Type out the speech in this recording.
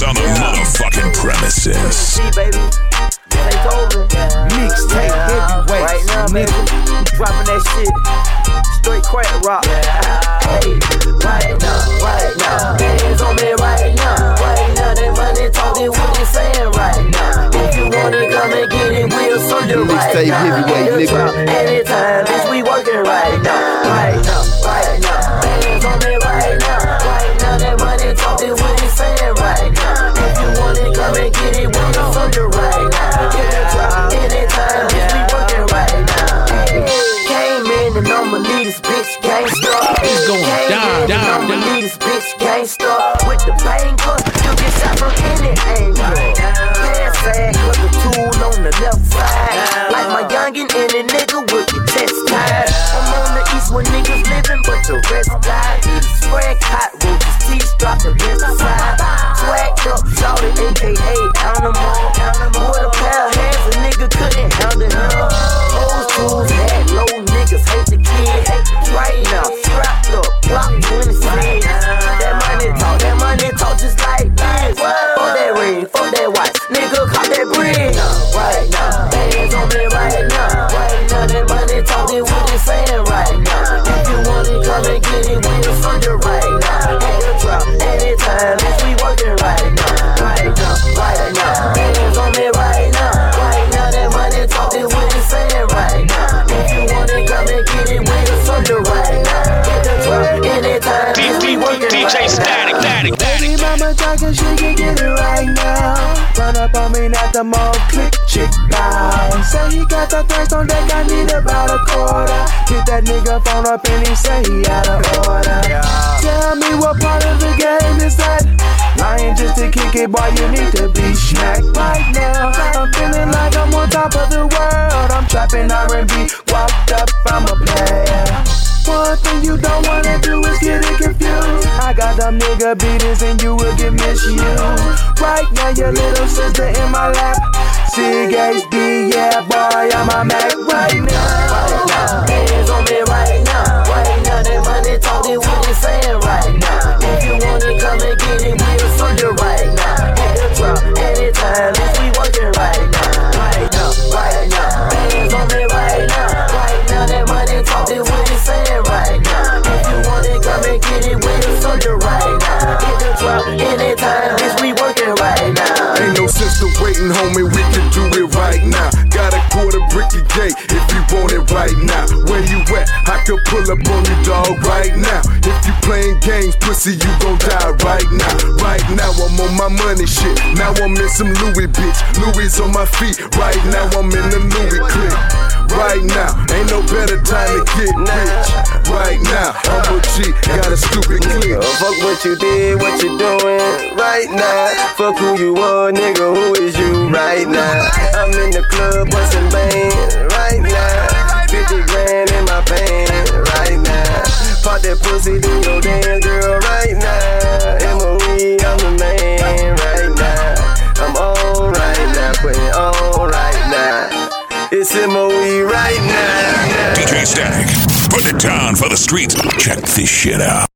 It's on the motherfucking premises. See, baby. Take over. Mixtape heavyweight, Right now, baby. nigga. Dropping that shit. Straight crack rock. Hey, right now, right now. Hands on me right now. Right now, that money talking what you saying right now. If you wanna come and get it, we'll serve you right Mixtape heavyweight, nigga. Anytime, bitch, we working right now. Right now, right now. Down, down, down. lead this bitch gangsta. With the banger, you get shot from any angle. Pants sag, put the tool on the left side. Like my youngin' and a nigga with the chest tied. I'm on the east where niggas living, but the rest that watch, nigga, cop that bridge. Right now, hands on me right now. Right now, that money talking what they saying right now. If you want it, come and get it, we the soldier right now. Hit the drop, anytime, bitch, we working right now. Right now, right now, hands on me right now. Right now, that money talking what they saying right now. If you want it, come and get it, we the soldier right now. Hit the drop, anytime, bitch, we working right now. Static, Baby Static. mama talking, she can get it right now. Run up on me, not the mall, click, chick, bow. Say he got the thirst on deck, I need about a quarter. Hit that nigga phone up and he say he out of order. Tell me what part of the game is that? Lying just to kick it, boy, you need to be smacked right now. I'm feeling like I'm on top of the world. I'm trapping R&B, walked up, I'm a player. One thing you don't wanna them nigga beaters and you will get misused. Right now, your little sister in my lap. Yeah, homie. We can do it right now. Got a quarter brick bricky gate if you want it right now. Where you at? I could pull up on you, dog, right now. If you playing games, pussy, you gon' die right now. Right now, I'm on my money shit. Now I'm in some Louis, bitch. Louis on my feet. Right now, I'm in the Louis clip. Right now, ain't no better time to get now, I'm a G, got a stupid clip. Oh, fuck what you did, what you doing right now. Fuck who you are, nigga, who is you right now? I'm in the club bustin' band right now. 50 grand in my pants right now. Pop that pussy, do your dance, girl, right now. MOE, I'm the man right now. I'm on right now, putting on right now. It's MOE right now. DJ Static. Down for the streets. Check this shit out.